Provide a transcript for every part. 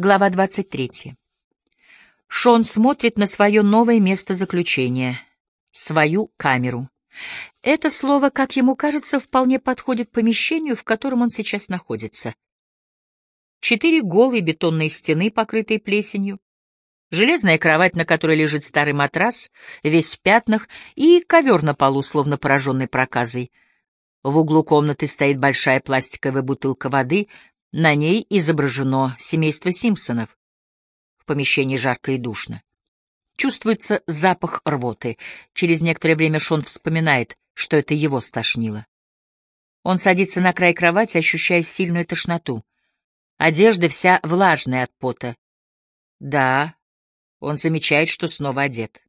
Глава 23. Шон смотрит на свое новое место заключения, свою камеру. Это слово, как ему кажется, вполне подходит помещению, в котором он сейчас находится. Четыре голые бетонные стены, покрытые плесенью, железная кровать, на которой лежит старый матрас, весь в пятнах, и ковер на полу, словно пораженный проказой. В углу комнаты стоит большая пластиковая бутылка воды, на ней изображено семейство Симпсонов. В помещении жарко и душно. Чувствуется запах рвоты. Через некоторое время Шон вспоминает, что это его стошнило. Он садится на край кровати, ощущая сильную тошноту. Одежда вся влажная от пота. Да, он замечает, что снова одет.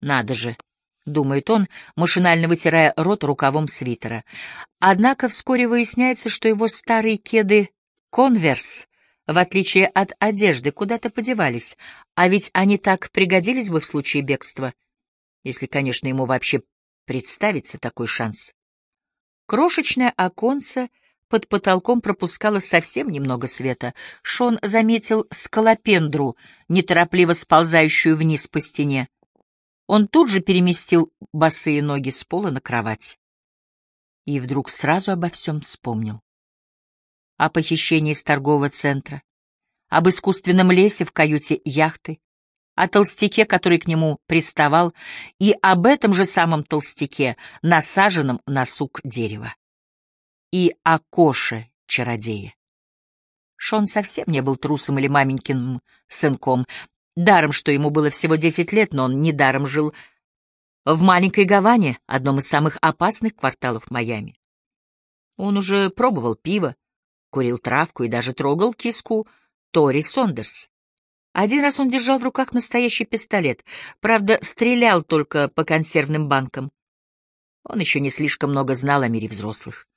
Надо же. — думает он, машинально вытирая рот рукавом свитера. Однако вскоре выясняется, что его старые кеды Конверс, в отличие от одежды, куда-то подевались, а ведь они так пригодились бы в случае бегства, если, конечно, ему вообще представится такой шанс. Крошечное оконце под потолком пропускало совсем немного света. Шон заметил скалопендру, неторопливо сползающую вниз по стене. Он тут же переместил босые ноги с пола на кровать. И вдруг сразу обо всем вспомнил о похищении из торгового центра, об искусственном лесе в каюте яхты, о толстяке, который к нему приставал, и об этом же самом толстяке, насаженном на сук дерева. И о Коше-чародее. Шон совсем не был трусом или маменькиным сынком. Даром, что ему было всего десять лет, но он недаром жил в маленькой Гаване, одном из самых опасных кварталов Майами. Он уже пробовал пиво, курил травку и даже трогал киску Тори Сондерс. Один раз он держал в руках настоящий пистолет, правда, стрелял только по консервным банкам. Он еще не слишком много знал о мире взрослых,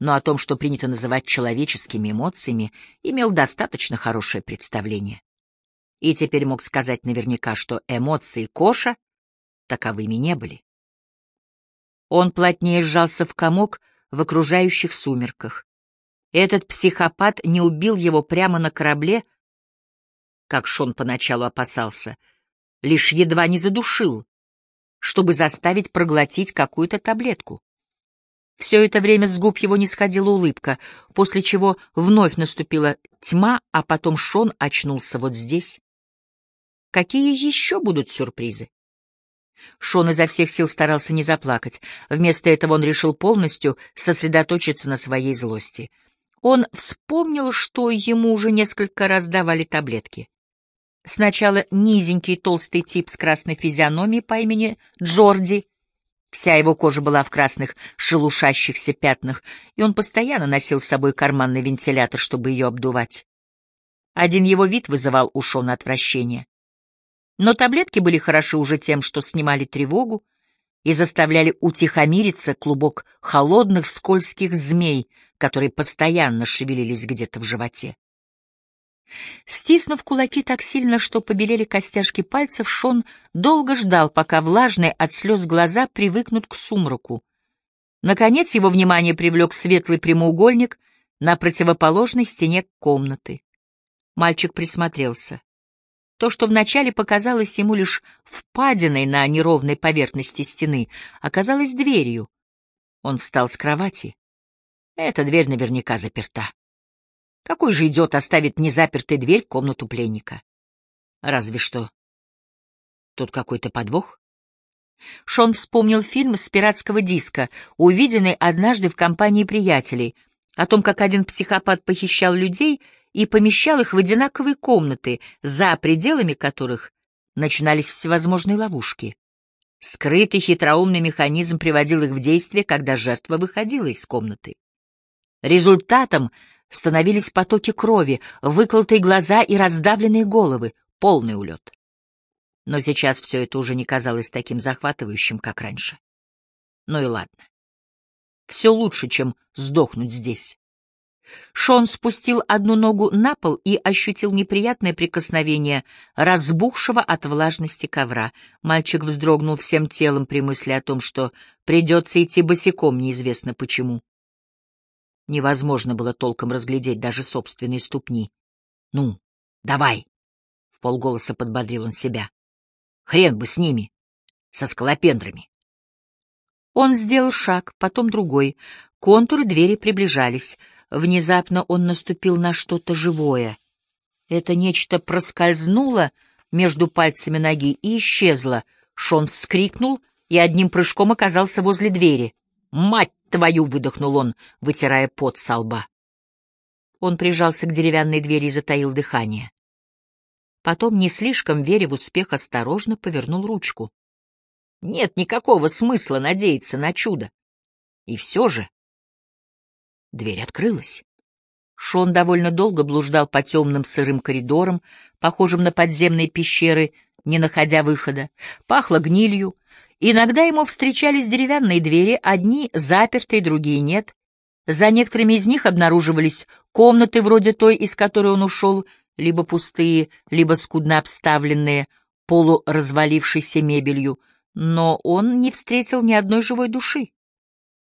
но о том, что принято называть человеческими эмоциями, имел достаточно хорошее представление. И теперь мог сказать наверняка, что эмоции Коша таковыми не были. Он плотнее сжался в комок в окружающих сумерках, этот психопат не убил его прямо на корабле, как Шон поначалу опасался, лишь едва не задушил, чтобы заставить проглотить какую-то таблетку. Все это время с губ его не сходила улыбка, после чего вновь наступила тьма, а потом Шон очнулся вот здесь. Какие еще будут сюрпризы? Шон изо всех сил старался не заплакать. Вместо этого он решил полностью сосредоточиться на своей злости — он вспомнил, что ему уже несколько раз давали таблетки. Сначала низенький толстый тип с красной физиономией по имени Джорди. Вся его кожа была в красных шелушащихся пятнах, и он постоянно носил с собой карманный вентилятор, чтобы ее обдувать. Один его вид вызывал у Шона отвращение. Но таблетки были хороши уже тем, что снимали тревогу и заставляли утихомириться клубок холодных скользких змей — которые постоянно шевелились где-то в животе. Стиснув кулаки так сильно, что побелели костяшки пальцев, Шон долго ждал, пока влажные от слез глаза привыкнут к сумраку. Наконец его внимание привлек светлый прямоугольник на противоположной стене комнаты. Мальчик присмотрелся. То, что вначале показалось ему лишь впадиной на неровной поверхности стены, оказалось дверью. Он встал с кровати. Эта дверь наверняка заперта. Какой же идиот оставит незапертой дверь в комнату пленника? Разве что. Тут какой-то подвох. Шон вспомнил фильм с пиратского диска, увиденный однажды в компании приятелей, о том, как один психопат похищал людей и помещал их в одинаковые комнаты, за пределами которых начинались всевозможные ловушки. Скрытый хитроумный механизм приводил их в действие, когда жертва выходила из комнаты. Результатом становились потоки крови, выколотые глаза и раздавленные головы, полный улет. Но сейчас все это уже не казалось таким захватывающим, как раньше. Ну и ладно. Все лучше, чем сдохнуть здесь. Шон спустил одну ногу на пол и ощутил неприятное прикосновение разбухшего от влажности ковра. Мальчик вздрогнул всем телом при мысли о том, что придется идти босиком, неизвестно почему. Невозможно было толком разглядеть даже собственные ступни. Ну, Давай! — в полголоса подбодрил он себя. Хрен бы с ними, со скалопендрами. Он сделал шаг, потом другой. Контуры двери приближались. Внезапно он наступил на что-то живое. Это нечто проскользнуло между пальцами ноги и исчезло. Шон вскрикнул и одним прыжком оказался возле двери. «Мать твою!» — выдохнул он, вытирая пот со лба. Он прижался к деревянной двери и затаил дыхание. Потом, не слишком веря в успех, осторожно повернул ручку. Нет никакого смысла надеяться на чудо. И все же... Дверь открылась. Шон довольно долго блуждал по темным сырым коридорам, похожим на подземные пещеры, не находя выхода. Пахло гнилью. Иногда ему встречались деревянные двери, одни запертые, другие нет. За некоторыми из них обнаруживались комнаты вроде той, из которой он ушел, либо пустые, либо скудно обставленные, полуразвалившейся мебелью, но он не встретил ни одной живой души.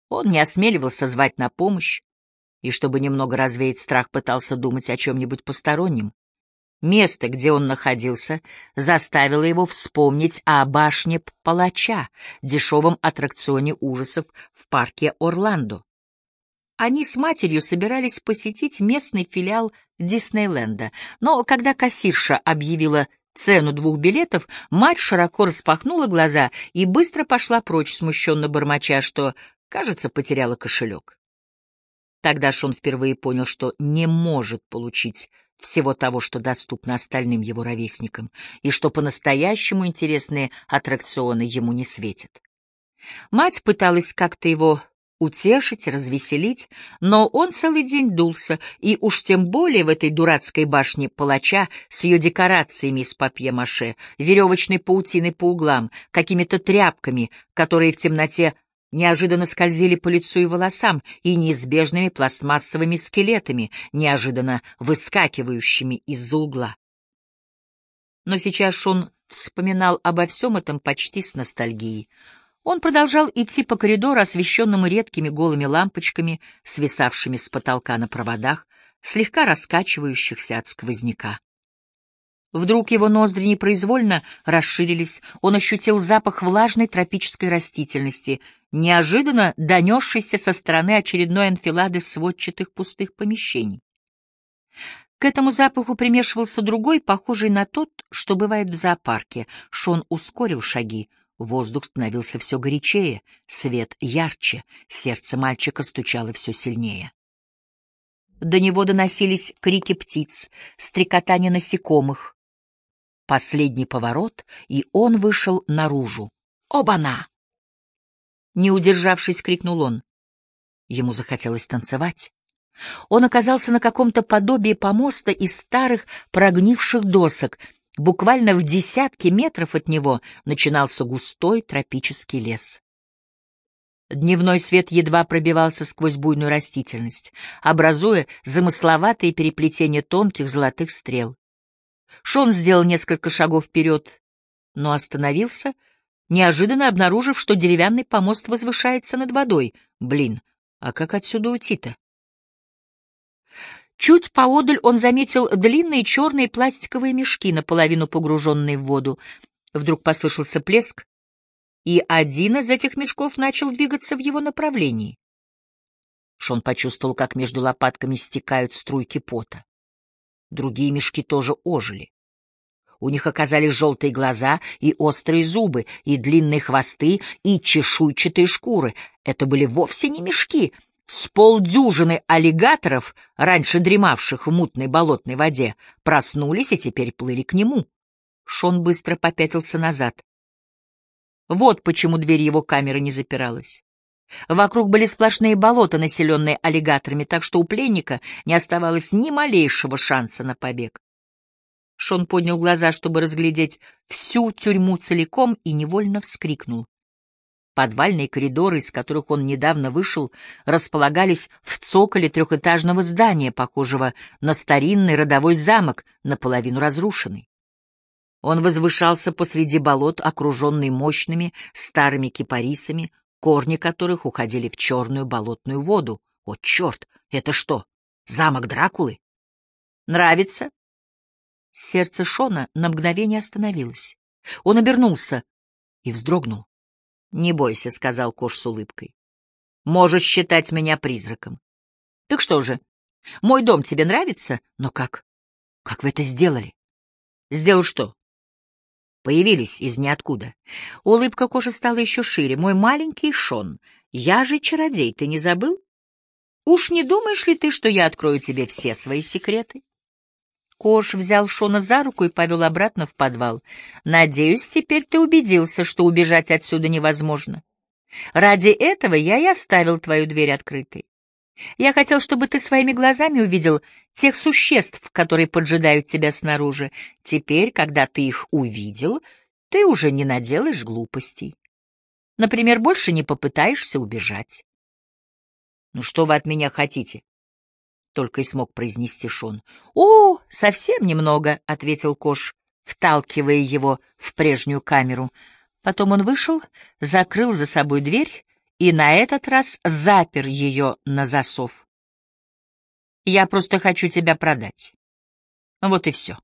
Он не осмеливался звать на помощь, и, чтобы немного развеять страх, пытался думать о чем-нибудь постороннем. Место, где он находился, заставило его вспомнить о башне Палача, дешевом аттракционе ужасов в парке Орландо. Они с матерью собирались посетить местный филиал Диснейленда, но когда кассирша объявила цену двух билетов, мать широко распахнула глаза и быстро пошла прочь, смущенно бормоча, что, кажется, потеряла кошелек. Тогда он впервые понял, что не может получить всего того, что доступно остальным его ровесникам, и что по-настоящему интересные аттракционы ему не светят. Мать пыталась как-то его утешить, развеселить, но он целый день дулся, и уж тем более в этой дурацкой башне палача с ее декорациями из папье-маше, веревочной паутиной по углам, какими-то тряпками, которые в темноте неожиданно скользили по лицу и волосам, и неизбежными пластмассовыми скелетами, неожиданно выскакивающими из-за угла. Но сейчас он вспоминал обо всем этом почти с ностальгией. Он продолжал идти по коридору, освещенному редкими голыми лампочками, свисавшими с потолка на проводах, слегка раскачивающихся от сквозняка. Вдруг его ноздри непроизвольно расширились, он ощутил запах влажной тропической растительности, неожиданно донесшийся со стороны очередной анфилады сводчатых пустых помещений. К этому запаху примешивался другой, похожий на тот, что бывает в зоопарке. Шон ускорил шаги. Воздух становился все горячее, свет ярче, сердце мальчика стучало все сильнее. До него доносились крики птиц, стрекотание насекомых. Последний поворот, и он вышел наружу. «Оба-на!» Не удержавшись, крикнул он. Ему захотелось танцевать. Он оказался на каком-то подобии помоста из старых прогнивших досок — Буквально в десятке метров от него начинался густой тропический лес. Дневной свет едва пробивался сквозь буйную растительность, образуя замысловатые переплетения тонких золотых стрел. Шон сделал несколько шагов вперед, но остановился, неожиданно обнаружив, что деревянный помост возвышается над водой. Блин, а как отсюда уйти-то? Чуть поодаль он заметил длинные черные пластиковые мешки, наполовину погруженные в воду. Вдруг послышался плеск, и один из этих мешков начал двигаться в его направлении. Шон почувствовал, как между лопатками стекают струйки пота. Другие мешки тоже ожили. У них оказались желтые глаза и острые зубы, и длинные хвосты, и чешуйчатые шкуры. Это были вовсе не мешки — с полдюжины аллигаторов, раньше дремавших в мутной болотной воде, проснулись и теперь плыли к нему. Шон быстро попятился назад. Вот почему дверь его камеры не запиралась. Вокруг были сплошные болота, населенные аллигаторами, так что у пленника не оставалось ни малейшего шанса на побег. Шон поднял глаза, чтобы разглядеть всю тюрьму целиком, и невольно вскрикнул. Подвальные коридоры, из которых он недавно вышел, располагались в цоколе трехэтажного здания, похожего на старинный родовой замок, наполовину разрушенный. Он возвышался посреди болот, окруженный мощными старыми кипарисами, корни которых уходили в черную болотную воду. О, черт! Это что, замок Дракулы? Нравится? Сердце Шона на мгновение остановилось. Он обернулся и вздрогнул. — Не бойся, — сказал Кош с улыбкой. — Можешь считать меня призраком. — Так что же, мой дом тебе нравится? Но как? Как вы это сделали? — Сделал что? Появились из ниоткуда. Улыбка Коши стала еще шире. Мой маленький Шон, я же чародей, ты не забыл? Уж не думаешь ли ты, что я открою тебе все свои секреты? Кош взял Шона за руку и повел обратно в подвал. «Надеюсь, теперь ты убедился, что убежать отсюда невозможно. Ради этого я и оставил твою дверь открытой. Я хотел, чтобы ты своими глазами увидел тех существ, которые поджидают тебя снаружи. Теперь, когда ты их увидел, ты уже не наделаешь глупостей. Например, больше не попытаешься убежать. «Ну что вы от меня хотите?» — только и смог произнести Шон. — О, совсем немного, — ответил Кош, вталкивая его в прежнюю камеру. Потом он вышел, закрыл за собой дверь и на этот раз запер ее на засов. — Я просто хочу тебя продать. Вот и все.